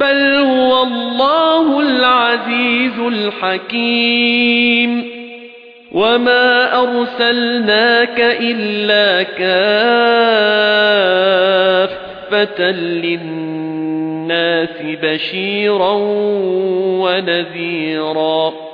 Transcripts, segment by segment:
بَلْ هُوَ اللَّهُ الْعَزِيزُ الْحَكِيمُ وَمَا أَرْسَلْنَاكَ إِلَّا كَافَّةً لِلنَّاسِ بَشِيرًا وَنَذِيرًا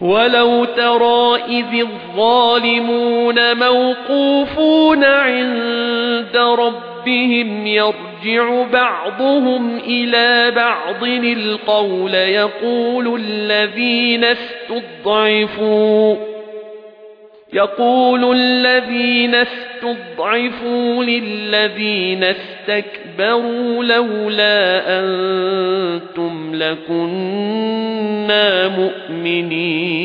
وَلَوْ تَرَى إِذِ الظَّالِمُونَ مَوْقُوفُونَ عِندَ رَبِّهِمْ يَرْجِعُ بَعْضُهُمْ إِلَى بَعْضٍ الْقَوْلَ يَقُولُ الَّذِينَ اسْتُضْعِفُوا يَقُولُ الَّذِينَ اسْتُضْعِفُوا لِلَّذِينَ اسْتَكْبَرُوا لَوْلَا أَنتُمْ لَكُنَّا مُؤْمِنِينَ.